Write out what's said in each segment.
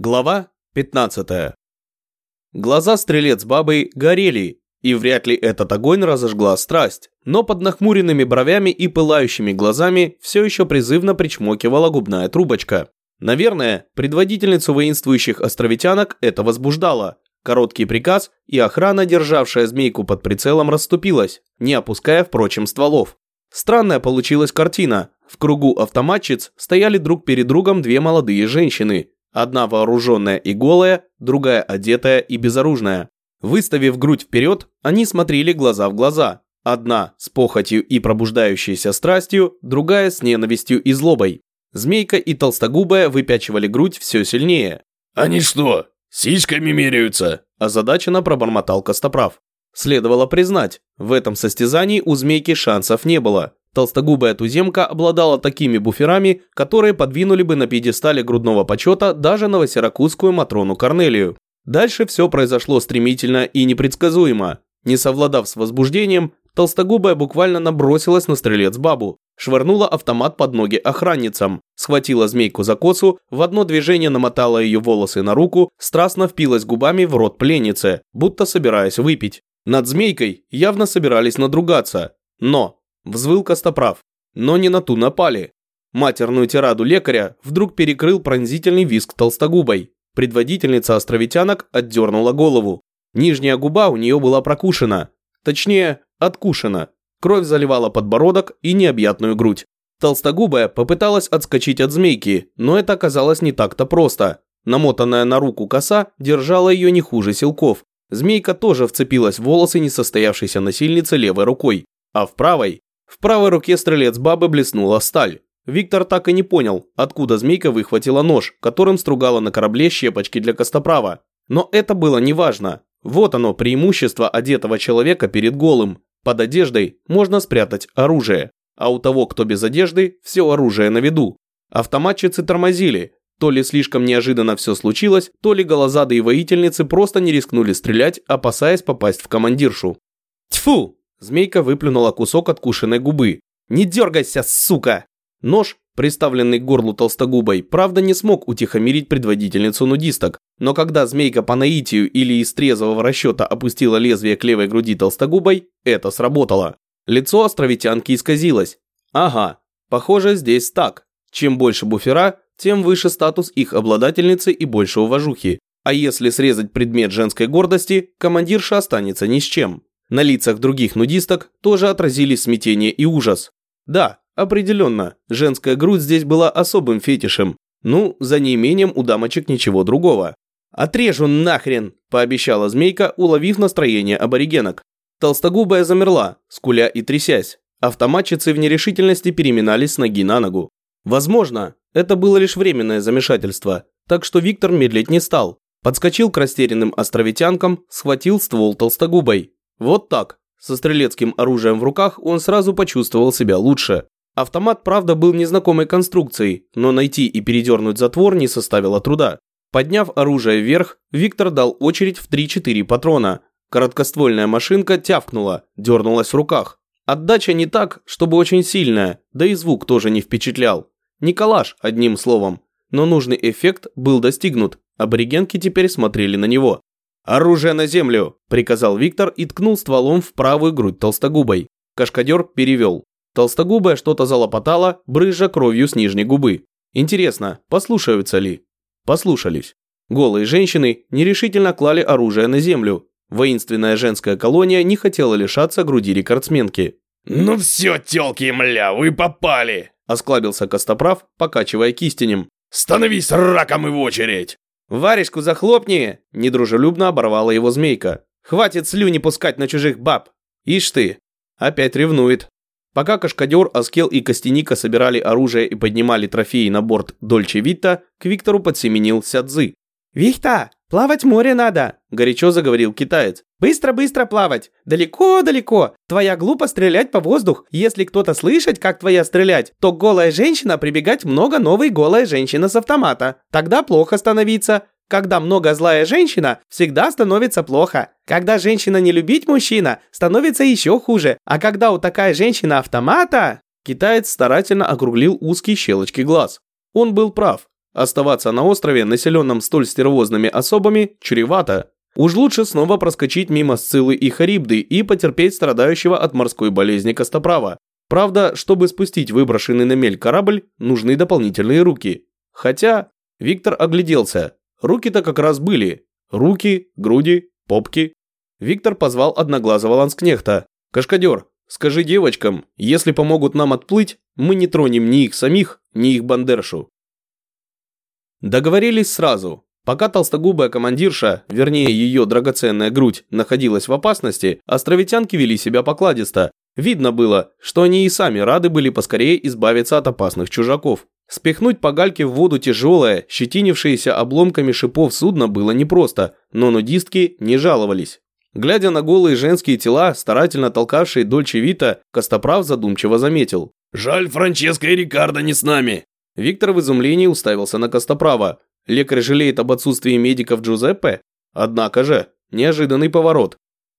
Глава 15. Глаза стрелец бабы горели, и вряд ли этот огонь разожгла страсть, но под нахмуренными бровями и пылающими глазами все еще призывно причмокивала губная трубочка. Наверное, предводительницу воинствующих островитянок это возбуждало. Короткий приказ, и охрана, державшая змейку под прицелом, расступилась, не опуская, впрочем, стволов. Странная получилась картина. В кругу автоматчиц стояли друг перед другом две молодые женщины, Одна вооруженная и голая, другая одетая и безоружная. Выставив грудь вперед, они смотрели глаза в глаза. Одна с похотью и пробуждающейся страстью, другая с ненавистью и злобой. Змейка и толстогубая выпячивали грудь все сильнее. «Они что, сиськами меряются?» – озадаченно пробормотал Костоправ. Следовало признать, в этом состязании у змейки шансов не было. Толстогубая туземка обладала такими буферами, которые подвинули бы на пьедестале грудного почета даже новосиракузскую Матрону Корнелию. Дальше все произошло стремительно и непредсказуемо. Не совладав с возбуждением, толстогубая буквально набросилась на стрелец бабу, швырнула автомат под ноги охранницам, схватила змейку за косу, в одно движение намотала ее волосы на руку, страстно впилась губами в рот пленницы, будто собираясь выпить. Над змейкой явно собирались надругаться. Но Взвыл Костоправ. Но не на ту напали. Матерную тираду лекаря вдруг перекрыл пронзительный визг толстогубой. Предводительница островитянок отдернула голову. Нижняя губа у нее была прокушена. Точнее, откушена. Кровь заливала подбородок и необъятную грудь. Толстогубая попыталась отскочить от змейки, но это оказалось не так-то просто. Намотанная на руку коса держала ее не хуже силков. Змейка тоже вцепилась в волосы несостоявшейся насильницы левой рукой, а в правой в правой руке стрелец бабы блеснула сталь. Виктор так и не понял, откуда змейка выхватила нож, которым стругала на корабле щепочки для костоправа. Но это было неважно. Вот оно, преимущество одетого человека перед голым. Под одеждой можно спрятать оружие, а у того, кто без одежды, все оружие на виду. Автоматчицы тормозили. То ли слишком неожиданно все случилось, то ли голозадые воительницы просто не рискнули стрелять, опасаясь попасть в командиршу. Тьфу! Змейка выплюнула кусок откушенной губы. «Не дергайся, сука!» Нож, приставленный к горлу толстогубой, правда не смог утихомирить предводительницу нудисток, но когда змейка по наитию или из трезвого расчета опустила лезвие к левой груди толстогубой, это сработало. Лицо островитянки исказилось. Ага, похоже здесь так. Чем больше буфера, тем выше статус их обладательницы и больше уважухи. А если срезать предмет женской гордости, командирша останется ни с чем. На лицах других нудисток тоже отразились смятение и ужас. Да, определенно, женская грудь здесь была особым фетишем. Ну, за неимением у дамочек ничего другого. «Отрежу нахрен!» – пообещала змейка, уловив настроение аборигенок. Толстогубая замерла, скуля и трясясь. Автоматчицы в нерешительности переминались с ноги на ногу. Возможно, это было лишь временное замешательство, так что Виктор медлить не стал. Подскочил к растерянным островитянкам, схватил ствол толстогубой. Вот так. Со стрелецким оружием в руках он сразу почувствовал себя лучше. Автомат, правда, был незнакомой конструкцией, но найти и передернуть затвор не составило труда. Подняв оружие вверх, Виктор дал очередь в 3-4 патрона. Короткоствольная машинка тявкнула, дернулась в руках. Отдача не так, чтобы очень сильная, да и звук тоже не впечатлял. Не калаш, одним словом. Но нужный эффект был достигнут. Аборигенки теперь смотрели на него. «Оружие на землю!» – приказал Виктор и ткнул стволом в правую грудь толстогубой. Кашкадер перевел. Толстогубая что-то залопотала, брызжа кровью с нижней губы. Интересно, послушаются ли? Послушались. Голые женщины нерешительно клали оружие на землю. Воинственная женская колония не хотела лишаться груди рекордсменки. «Ну все, тёлки, мля, вы попали!» Осклабился Костоправ, покачивая кистенем. «Становись раком и в очередь!» «Варежку захлопни!» – недружелюбно оборвала его змейка. «Хватит слюни пускать на чужих баб!» «Ишь ты!» Опять ревнует. Пока Кашкадер, Аскел и Костяника собирали оружие и поднимали трофеи на борт Дольче Витта, к Виктору подсеменил Сядзы. «Вихта, плавать море надо!» – горячо заговорил китаец. «Быстро-быстро плавать! Далеко-далеко! Твоя глупо стрелять по воздух! Если кто-то слышать, как твоя стрелять, то голая женщина прибегать много новой голая женщина с автомата. Тогда плохо становиться. Когда много злая женщина, всегда становится плохо. Когда женщина не любить мужчина, становится еще хуже. А когда у такая женщина автомата...» Китаец старательно округлил узкие щелочки глаз. Он был прав. Оставаться на острове, населенном столь стервозными особами, чревато. Уж лучше снова проскочить мимо Сциллы и Харибды и потерпеть страдающего от морской болезни Костоправа. Правда, чтобы спустить выброшенный на мель корабль, нужны дополнительные руки. Хотя, Виктор огляделся. Руки-то как раз были. Руки, груди, попки. Виктор позвал одноглазого ланскнехта. «Кашкадер, скажи девочкам, если помогут нам отплыть, мы не тронем ни их самих, ни их бандершу». Договорились сразу. Пока толстогубая командирша, вернее ее драгоценная грудь, находилась в опасности, островитянки вели себя покладисто. Видно было, что они и сами рады были поскорее избавиться от опасных чужаков. Спихнуть по гальке в воду тяжелое, щетинившееся обломками шипов судно было непросто, но нудистки не жаловались. Глядя на голые женские тела, старательно толкавшие Дольче Вита, Костоправ задумчиво заметил. «Жаль, Франческо и Рикардо не с нами. Виктор в изумлении уставился на Костоправа. Лекарь жалеет об отсутствии медиков Джузеппе? Однако же, неожиданный поворот.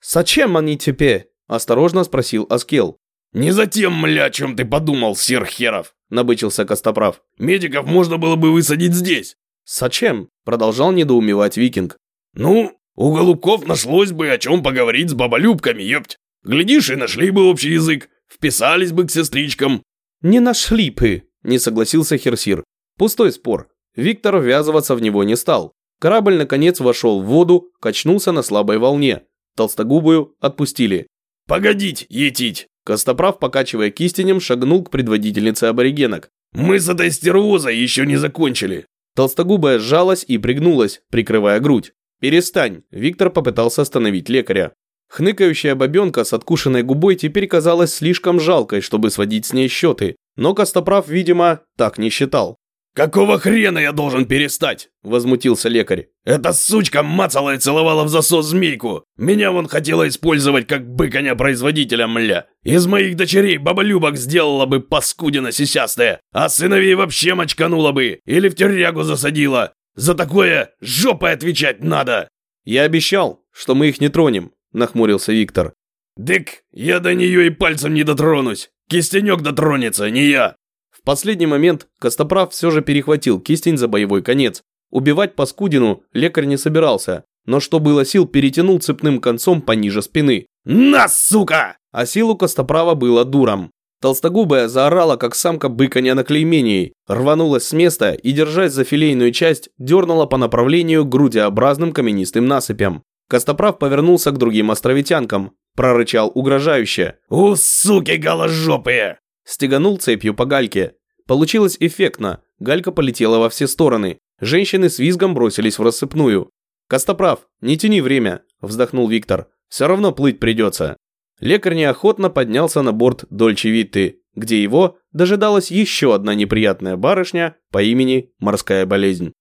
«Зачем они тебе?» – осторожно спросил Аскел. «Не за тем, мля, о чем ты подумал, сир Херов!» – набычился Костоправ. «Медиков можно было бы высадить здесь!» «Зачем?» – продолжал недоумевать Викинг. «Ну, у голубков нашлось бы о чем поговорить с баболюбками, ёпть! Глядишь, и нашли бы общий язык, вписались бы к сестричкам!» «Не нашли бы!» Не согласился Херсир. Пустой спор. Виктор ввязываться в него не стал. Корабль наконец вошел в воду, качнулся на слабой волне. Толстогубую отпустили. «Погодить, етить!» Костоправ, покачивая кистенем, шагнул к предводительнице аборигенок. «Мы с этой стервозой еще не закончили!» Толстогубая сжалась и пригнулась, прикрывая грудь. «Перестань!» Виктор попытался остановить лекаря. Хныкающая бабенка с откушенной губой теперь казалась слишком жалкой, чтобы сводить с ней счеты, но Костоправ, видимо, так не считал. «Какого хрена я должен перестать?» – возмутился лекарь. «Эта сучка мацала и целовала в засос змейку. Меня вон хотела использовать как быконя-производителя, мля. Из моих дочерей баболюбок сделала бы паскудина сисястая, а сыновей вообще мочканула бы или в тюрягу засадила. За такое жопой отвечать надо!» «Я обещал, что мы их не тронем», – нахмурился Виктор. «Дык, я до нее и пальцем не дотронусь. Кистенек дотронется, не я!» В последний момент Костоправ все же перехватил кистень за боевой конец. Убивать Паскудину лекарь не собирался, но что было сил, перетянул цепным концом пониже спины. «На, сука!» А силу Костоправа было дуром. Толстогубая заорала, как самка быканья на клеймении, рванулась с места и, держась за филейную часть, дернула по направлению грудеобразным каменистым насыпям. Костоправ повернулся к другим островитянкам, прорычал угрожающе. «У, суки голожопые!» Стеганул цепью по гальке. Получилось эффектно, галька полетела во все стороны. Женщины с визгом бросились в рассыпную. «Костоправ, не тяни время», – вздохнул Виктор. «Все равно плыть придется». Лекарь неохотно поднялся на борт Дольче Витты, где его дожидалась еще одна неприятная барышня по имени Морская болезнь.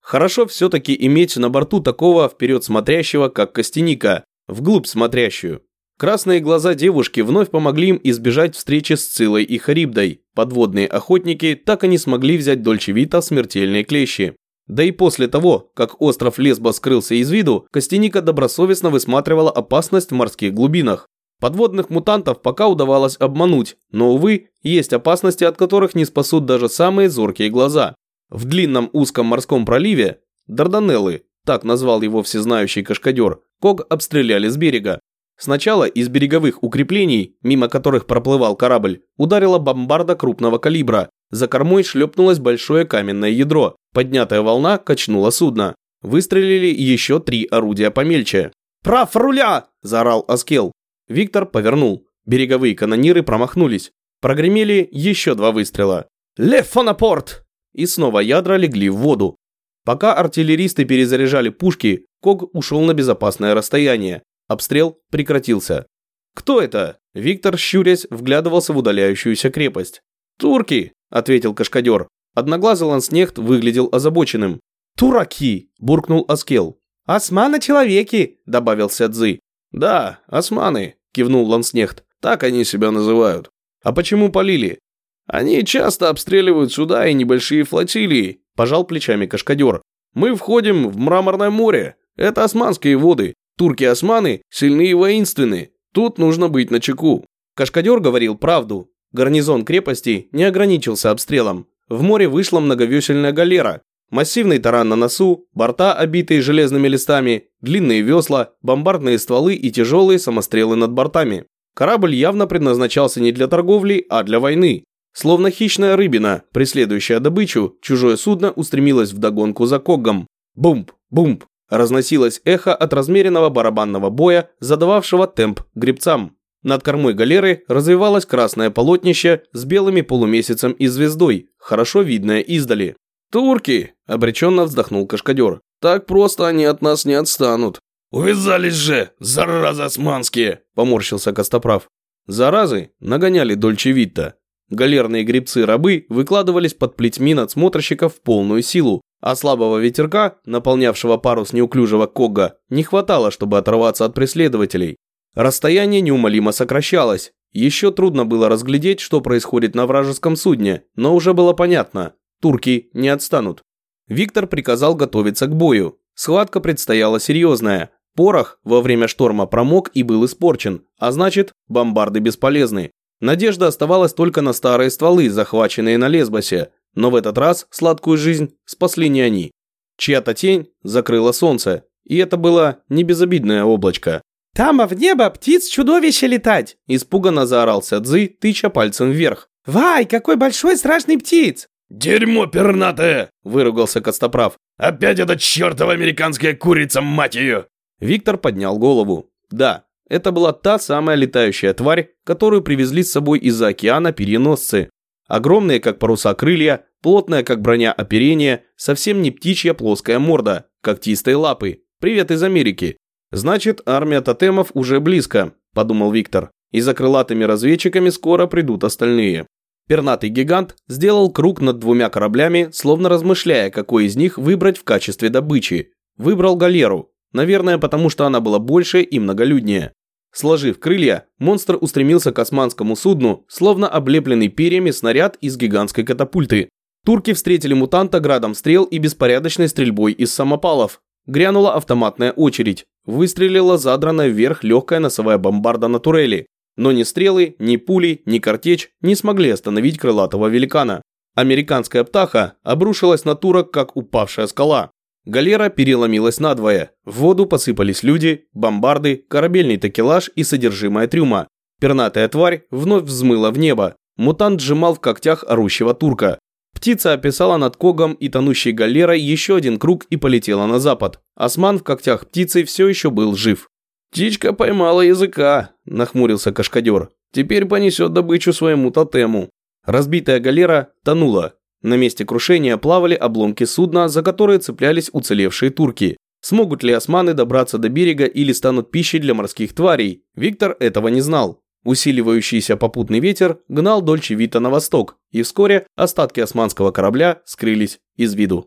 Хорошо все-таки иметь на борту такого вперед смотрящего, как Костяника, вглубь смотрящую. Красные глаза девушки вновь помогли им избежать встречи с Цилой и Харибдой. Подводные охотники так и не смогли взять Дольче Вита смертельные клещи. Да и после того, как остров Лесбо скрылся из виду, Костяника добросовестно высматривала опасность в морских глубинах. Подводных мутантов пока удавалось обмануть, но, увы, есть опасности, от которых не спасут даже самые зоркие глаза. В длинном узком морском проливе Дарданеллы, так назвал его всезнающий кашкадер, Ког обстреляли с берега. Сначала из береговых укреплений, мимо которых проплывал корабль, ударила бомбарда крупного калибра. За кормой шлепнулось большое каменное ядро. Поднятая волна качнула судно. Выстрелили еще три орудия помельче. «Прав руля!» – заорал Аскел. Виктор повернул. Береговые канониры промахнулись. Прогремели еще два выстрела. «Лефонапорт!» И снова ядра легли в воду. Пока артиллеристы перезаряжали пушки, Ког ушел на безопасное расстояние. Обстрел прекратился. «Кто это?» Виктор, щурясь, вглядывался в удаляющуюся крепость. «Турки!» – ответил Кашкадер. Одноглазый ланснехт выглядел озабоченным. «Тураки!» – буркнул Аскел. «Османы-человеки!» – добавил Сядзы. «Да, османы!» – кивнул ланснехт. «Так они себя называют». «А почему полили?» «Они часто обстреливают суда и небольшие флотилии», – пожал плечами Кашкадер. «Мы входим в Мраморное море. Это османские воды. Турки-османы сильны и воинственны. Тут нужно быть начеку. Кашкадер говорил правду. Гарнизон крепости не ограничился обстрелом. в море вышла многовесельная галера. Массивный таран на носу, борта, обитые железными листами, длинные весла, бомбардные стволы и тяжелые самострелы над бортами. Корабль явно предназначался не для торговли, а для войны. Словно хищная рыбина, преследующая добычу, чужое судно устремилось вдогонку за Когом. Бумп, бумп, разносилось эхо от размеренного барабанного боя, задававшего темп гребцам. Над кормой галеры развивалось красное полотнище с белыми полумесяцем и звездой, хорошо видное издали. «Турки!» – обреченно вздохнул Кашкадер. «Так просто они от нас не отстанут». «Увязались же, заразы османские!» – поморщился Костоправ. Заразы нагоняли Дольче Витта. Галерные гребцы-рабы выкладывались под плетьми надсмотрщиков в полную силу, а слабого ветерка, наполнявшего парус неуклюжего Кога, не хватало, чтобы оторваться от преследователей. Расстояние неумолимо сокращалось. Еще трудно было разглядеть, что происходит на вражеском судне, но уже было понятно – турки не отстанут. Виктор приказал готовиться к бою. Схватка предстояла серьезная. Порох во время шторма промок и был испорчен, а значит, бомбарды бесполезны. Надежда оставалась только на старые стволы, захваченные на Лесбосе, но в этот раз сладкую жизнь спасли не они. Чья-то тень закрыла солнце, и это было не безобидное облачко. «Там в небо птиц-чудовище летать!» Испуганно заорался Цзы, тыча пальцем вверх. «Вай, какой большой страшный птиц!» «Дерьмо пернатое!» – выругался Костоправ. «Опять эта чертова американская курица, мать ее!» Виктор поднял голову. Да, это была та самая летающая тварь, которую привезли с собой из-за океана переносцы. Огромные, как паруса крылья, плотная, как броня оперение, совсем не птичья плоская морда, когтистые лапы. Привет из Америки. «Значит, армия тотемов уже близко», – подумал Виктор. «И за крылатыми разведчиками скоро придут остальные». Пернатый гигант сделал круг над двумя кораблями, словно размышляя, какой из них выбрать в качестве добычи. Выбрал галеру, наверное, потому что она была больше и многолюднее. Сложив крылья, монстр устремился к османскому судну, словно облепленный перьями снаряд из гигантской катапульты. Турки встретили мутанта градом стрел и беспорядочной стрельбой из самопалов. Грянула автоматная очередь. Выстрелила задранная вверх легкая носовая бомбарда на турели. Но ни стрелы, ни пули, ни картечь не смогли остановить крылатого великана. Американская птаха обрушилась на турок, как упавшая скала. Галера переломилась надвое. В воду посыпались люди, бомбарды, корабельный такелаж и содержимое трюма. Пернатая тварь вновь взмыла в небо. Мутант сжимал в когтях орущего турка. Птица описала над Когом и тонущей галерой еще один круг и полетела на запад. Осман в когтях птицы все еще был жив. «Птичка поймала языка», – нахмурился Кашкадер. «Теперь понесет добычу своему тотему». Разбитая галера тонула. На месте крушения плавали обломки судна, за которые цеплялись уцелевшие турки. Смогут ли османы добраться до берега или станут пищей для морских тварей? Виктор этого не знал. Усиливающийся попутный ветер гнал Дольче Вита на восток, и вскоре остатки османского корабля скрылись из виду.